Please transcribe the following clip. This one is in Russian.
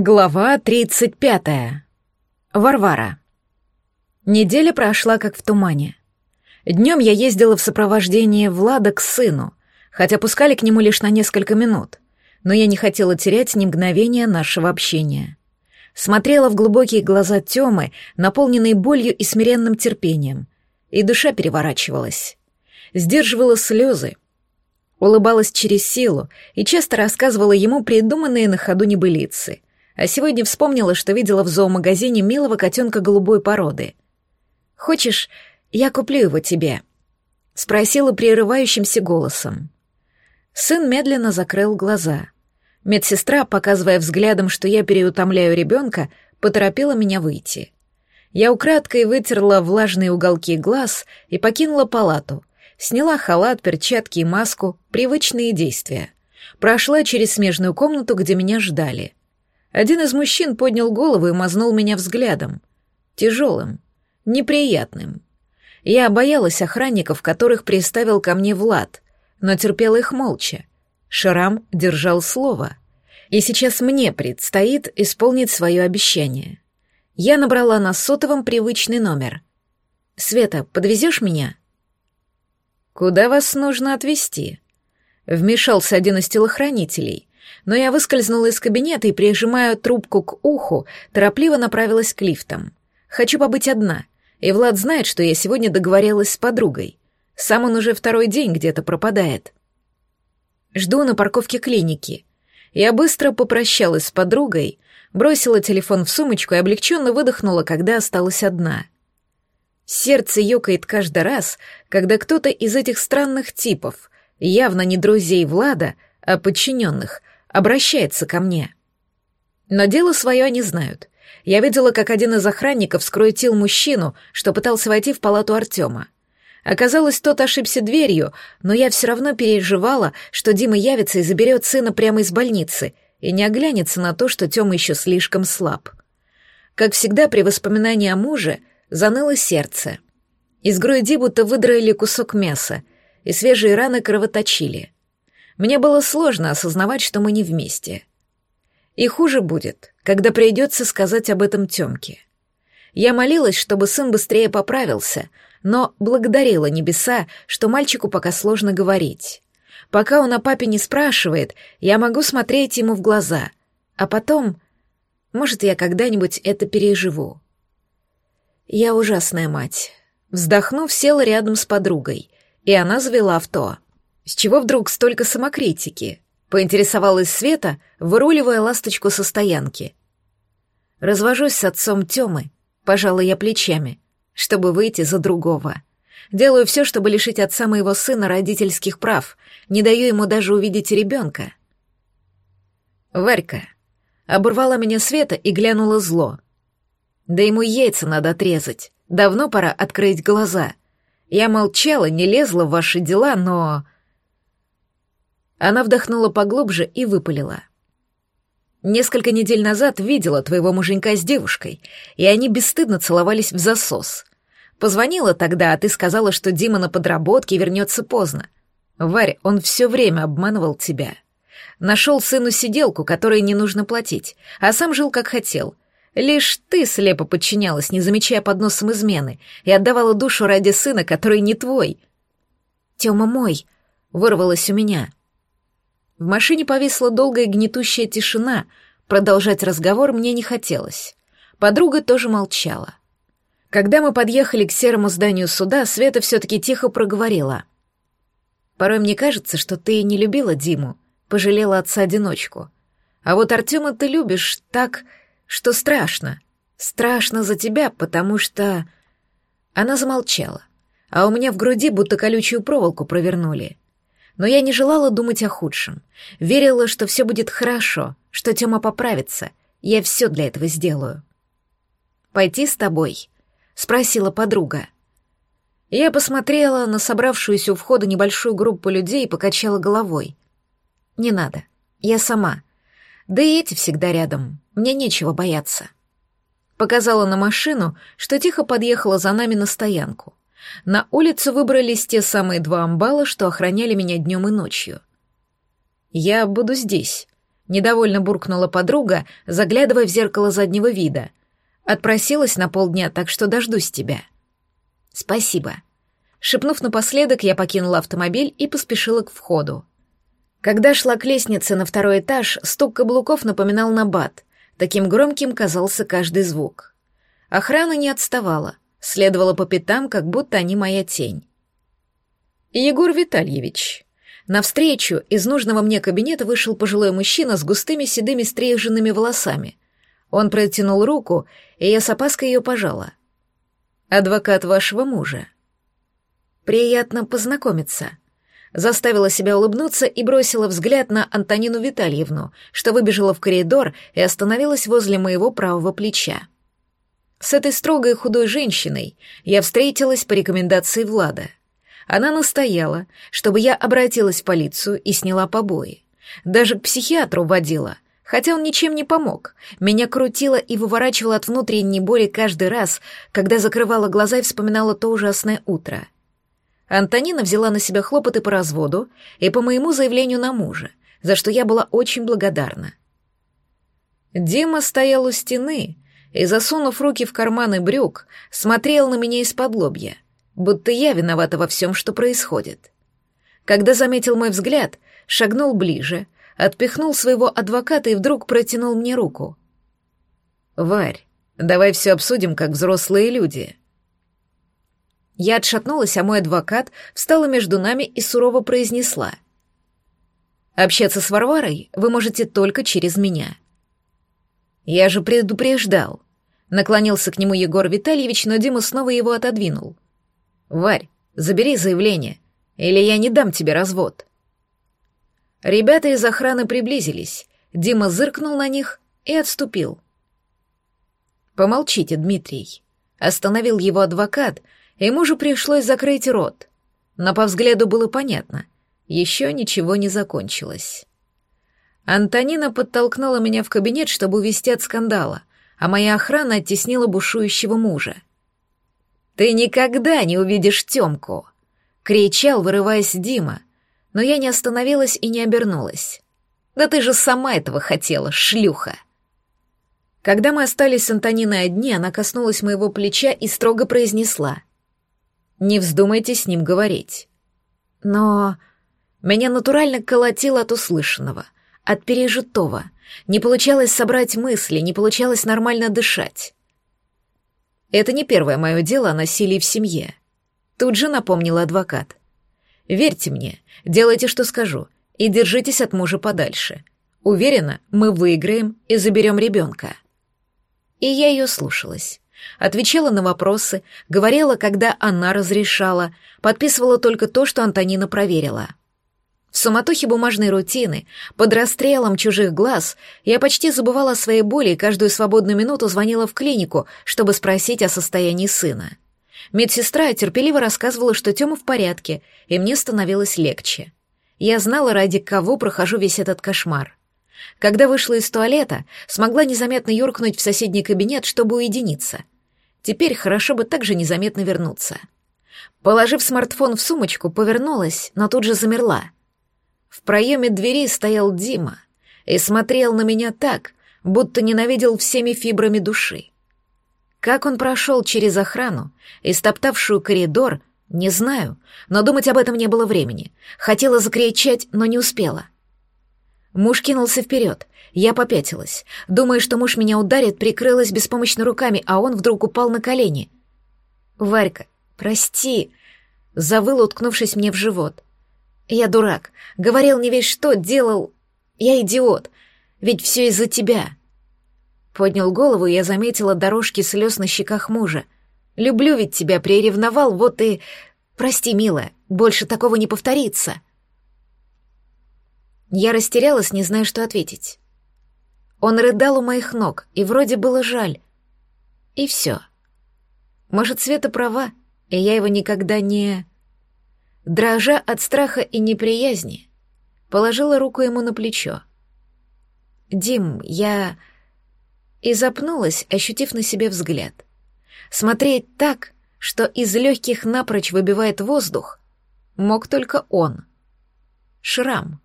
Глава 35. Варвара. Неделя прошла как в тумане. Днем я ездила в сопровождении Влада к сыну, хотя пускали к нему лишь на несколько минут, но я не хотела терять ни мгновения нашего общения. Смотрела в глубокие глаза Тёмы, наполненные болью и смиренным терпением, и душа переворачивалась. Сдерживала слезы, улыбалась через силу и часто рассказывала ему придуманные на ходу небылицы — а сегодня вспомнила, что видела в зоомагазине милого котенка голубой породы. «Хочешь, я куплю его тебе?» — спросила прерывающимся голосом. Сын медленно закрыл глаза. Медсестра, показывая взглядом, что я переутомляю ребенка, поторопила меня выйти. Я украдкой вытерла влажные уголки глаз и покинула палату. Сняла халат, перчатки и маску, привычные действия. Прошла через смежную комнату, где меня ждали — один из мужчин поднял голову и мазнул меня взглядом. Тяжелым, неприятным. Я боялась охранников, которых приставил ко мне Влад, но терпела их молча. Шрам держал слово. И сейчас мне предстоит исполнить свое обещание. Я набрала на сотовом привычный номер. «Света, подвезешь меня?» «Куда вас нужно отвезти?» Вмешался один из телохранителей но я выскользнула из кабинета и, прижимая трубку к уху, торопливо направилась к лифтам. Хочу побыть одна, и Влад знает, что я сегодня договорилась с подругой. Сам он уже второй день где-то пропадает. Жду на парковке клиники. Я быстро попрощалась с подругой, бросила телефон в сумочку и облегченно выдохнула, когда осталась одна. Сердце ёкает каждый раз, когда кто-то из этих странных типов, явно не друзей Влада, а подчиненных, обращается ко мне. Но дело свое они знают. Я видела, как один из охранников скрутил мужчину, что пытался войти в палату Артема. Оказалось, тот ошибся дверью, но я все равно переживала, что Дима явится и заберет сына прямо из больницы и не оглянется на то, что Тёма еще слишком слаб. Как всегда, при воспоминании о муже заныло сердце. Из груди будто выдрали кусок мяса, и свежие раны кровоточили. Мне было сложно осознавать, что мы не вместе. И хуже будет, когда придется сказать об этом Тёмке. Я молилась, чтобы сын быстрее поправился, но благодарила небеса, что мальчику пока сложно говорить. Пока он о папе не спрашивает, я могу смотреть ему в глаза, а потом, может, я когда-нибудь это переживу. Я ужасная мать. Вздохнув, села рядом с подругой, и она завела авто. С чего вдруг столько самокритики? Поинтересовалась Света, выруливая ласточку со стоянки. Развожусь с отцом Тёмы, пожалуй, я плечами, чтобы выйти за другого. Делаю все, чтобы лишить отца моего сына родительских прав, не даю ему даже увидеть ребенка. Варька. Оборвала меня Света и глянула зло. Да ему яйца надо отрезать. Давно пора открыть глаза. Я молчала, не лезла в ваши дела, но... Она вдохнула поглубже и выпалила. «Несколько недель назад видела твоего муженька с девушкой, и они бесстыдно целовались в засос. Позвонила тогда, а ты сказала, что Дима на подработке вернется поздно. Варь, он все время обманывал тебя. Нашел сыну сиделку, которой не нужно платить, а сам жил как хотел. Лишь ты слепо подчинялась, не замечая под носом измены, и отдавала душу ради сына, который не твой. «Тёма мой», — вырвалось у меня — в машине повисла долгая гнетущая тишина, продолжать разговор мне не хотелось. Подруга тоже молчала. Когда мы подъехали к серому зданию суда, Света все-таки тихо проговорила. «Порой мне кажется, что ты не любила Диму, пожалела отца-одиночку. А вот Артема ты любишь так, что страшно. Страшно за тебя, потому что...» Она замолчала, а у меня в груди будто колючую проволоку провернули. Но я не желала думать о худшем. Верила, что все будет хорошо, что Тёма поправится. Я все для этого сделаю. «Пойти с тобой?» — спросила подруга. Я посмотрела на собравшуюся у входа небольшую группу людей и покачала головой. «Не надо. Я сама. Да и эти всегда рядом. Мне нечего бояться». Показала на машину, что тихо подъехала за нами на стоянку. На улицу выбрались те самые два амбала, что охраняли меня днем и ночью. «Я буду здесь», — Недовольно буркнула подруга, заглядывая в зеркало заднего вида. Отпросилась на полдня, так что дождусь тебя. Спасибо. Шепнув напоследок, я покинула автомобиль и поспешила к входу. Когда шла к лестнице на второй этаж, стук каблуков напоминал набат. Таким громким казался каждый звук. Охрана не отставала, следовала по пятам, как будто они моя тень. «Егор Витальевич», Навстречу из нужного мне кабинета вышел пожилой мужчина с густыми седыми стриженными волосами. Он протянул руку, и я с опаской ее пожала. «Адвокат вашего мужа». «Приятно познакомиться», заставила себя улыбнуться и бросила взгляд на Антонину Витальевну, что выбежала в коридор и остановилась возле моего правого плеча. С этой строгой худой женщиной я встретилась по рекомендации Влада. Она настояла, чтобы я обратилась в полицию и сняла побои. Даже к психиатру водила, хотя он ничем не помог. Меня крутило и выворачивало от внутренней боли каждый раз, когда закрывала глаза и вспоминала то ужасное утро. Антонина взяла на себя хлопоты по разводу и по моему заявлению на мужа, за что я была очень благодарна. Дима стоял у стены и, засунув руки в карманы брюк, смотрел на меня из-под лобья — будто я виновата во всем, что происходит. Когда заметил мой взгляд, шагнул ближе, отпихнул своего адвоката и вдруг протянул мне руку. «Варь, давай все обсудим, как взрослые люди». Я отшатнулась, а мой адвокат встала между нами и сурово произнесла. «Общаться с Варварой вы можете только через меня». «Я же предупреждал», — наклонился к нему Егор Витальевич, но Дима снова его отодвинул — «Варь, забери заявление, или я не дам тебе развод». Ребята из охраны приблизились. Дима зыркнул на них и отступил. «Помолчите, Дмитрий», — остановил его адвокат, и же пришлось закрыть рот. Но по взгляду было понятно, еще ничего не закончилось. Антонина подтолкнула меня в кабинет, чтобы увести от скандала, а моя охрана оттеснила бушующего мужа — «Ты никогда не увидишь Тёмку!» — кричал, вырываясь Дима, но я не остановилась и не обернулась. «Да ты же сама этого хотела, шлюха!» Когда мы остались с Антониной одни, она коснулась моего плеча и строго произнесла. «Не вздумайте с ним говорить». Но меня натурально колотило от услышанного, от пережитого. Не получалось собрать мысли, не получалось нормально дышать. Это не первое мое дело о насилии в семье. Тут же напомнил адвокат. Верьте мне, делайте, что скажу, и держитесь от мужа подальше. Уверена, мы выиграем и заберем ребенка. И я ее слушалась. Отвечала на вопросы, говорила, когда она разрешала, подписывала только то, что Антонина проверила. В суматохе бумажной рутины, под расстрелом чужих глаз, я почти забывала о своей боли и каждую свободную минуту звонила в клинику, чтобы спросить о состоянии сына. Медсестра терпеливо рассказывала, что Тёма в порядке, и мне становилось легче. Я знала, ради кого прохожу весь этот кошмар. Когда вышла из туалета, смогла незаметно юркнуть в соседний кабинет, чтобы уединиться. Теперь хорошо бы также незаметно вернуться. Положив смартфон в сумочку, повернулась, но тут же замерла — в проеме двери стоял Дима и смотрел на меня так, будто ненавидел всеми фибрами души. Как он прошел через охрану и стоптавшую коридор, не знаю, но думать об этом не было времени. Хотела закричать, но не успела. Муж кинулся вперед, я попятилась. Думая, что муж меня ударит, прикрылась беспомощно руками, а он вдруг упал на колени. «Варька, прости!» Завыл, уткнувшись мне в живот. Я дурак. Говорил не весь что, делал... Я идиот. Ведь все из-за тебя. Поднял голову, и я заметила дорожки слез на щеках мужа. Люблю ведь тебя, приревновал, вот и... Прости, милая, больше такого не повторится. Я растерялась, не зная, что ответить. Он рыдал у моих ног, и вроде было жаль. И все. Может, Света права, и я его никогда не дрожа от страха и неприязни, положила руку ему на плечо. «Дим, я...» И запнулась, ощутив на себе взгляд. Смотреть так, что из легких напрочь выбивает воздух, мог только он. Шрам.